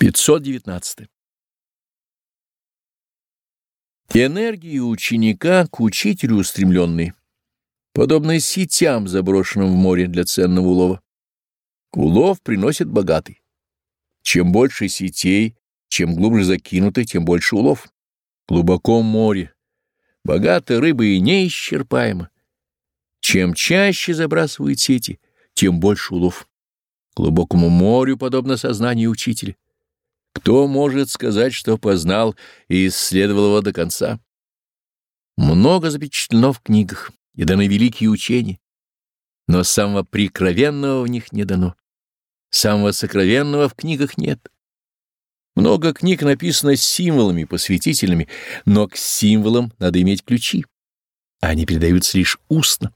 519. Энергия ученика к учителю устремленной, подобно сетям, заброшенным в море для ценного улова. Улов приносит богатый. Чем больше сетей, чем глубже закинуты, тем больше улов. Глубоко море, богато рыбы и неисчерпаемо. Чем чаще забрасывают сети, тем больше улов. Глубокому морю подобно сознанию учителя. Кто может сказать, что познал и исследовал его до конца? Много запечатлено в книгах и даны великие учения, но самого прикровенного в них не дано. Самого сокровенного в книгах нет. Много книг написано символами, посвятительными, но к символам надо иметь ключи. Они передаются лишь устно,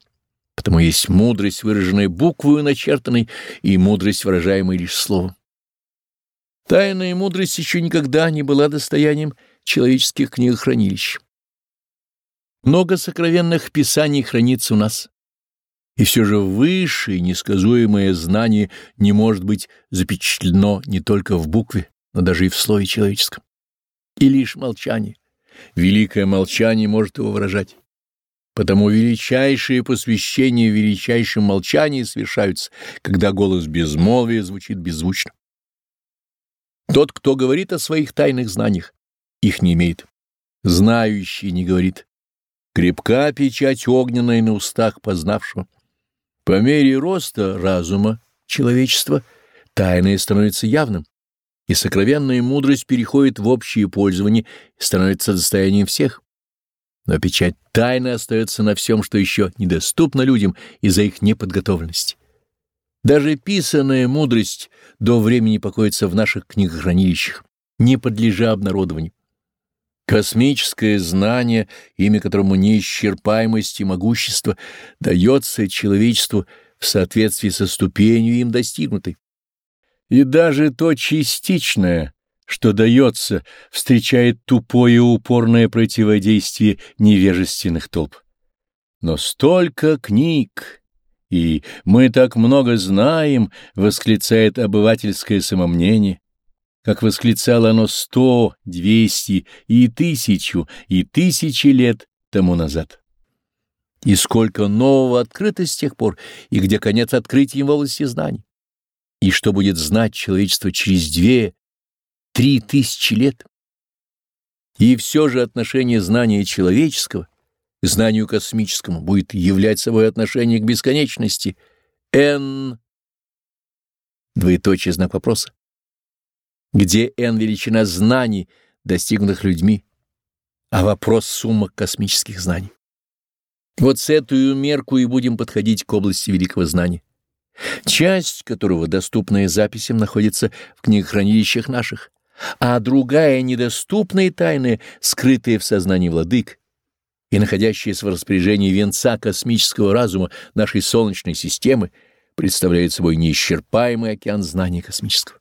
потому есть мудрость, выраженная буквою начертанной, и мудрость, выражаемая лишь словом. Тайная мудрость еще никогда не была достоянием человеческих книгохранилищ. Много сокровенных писаний хранится у нас. И все же высшее несказуемое знание не может быть запечатлено не только в букве, но даже и в слове человеческом. И лишь молчание, великое молчание может его выражать. Потому величайшие посвящения в величайшем молчании совершаются, когда голос безмолвия звучит беззвучно. Тот, кто говорит о своих тайных знаниях, их не имеет. Знающий не говорит. Крепка печать огненная на устах познавшего. По мере роста разума человечества тайное становится явным, и сокровенная мудрость переходит в общее пользование и становится достоянием всех. Но печать тайны остается на всем, что еще недоступно людям из-за их неподготовленности. Даже писанная мудрость до времени покоится в наших книгохранилищах, не подлежа обнародованию. Космическое знание, имя которому неисчерпаемость и могущество, дается человечеству в соответствии со ступенью им достигнутой. И даже то частичное, что дается, встречает тупое упорное противодействие невежественных толп. Но столько книг, и «мы так много знаем», — восклицает обывательское самомнение, как восклицало оно сто, двести и тысячу, и тысячи лет тому назад. И сколько нового открыто с тех пор, и где конец открытия в области знаний. И что будет знать человечество через две, три тысячи лет. И все же отношение знания человеческого знанию космическому будет являть собой отношение к бесконечности. N. Двоеточие знак вопроса. Где N величина знаний, достигнутых людьми, а вопрос сумма космических знаний. Вот с эту мерку и будем подходить к области великого знания, часть которого, доступная записям, находится в книгохранилищах наших, а другая, недоступная и тайная, скрытая в сознании владык, и находящаяся в распоряжении венца космического разума нашей Солнечной системы, представляет собой неисчерпаемый океан знания космического.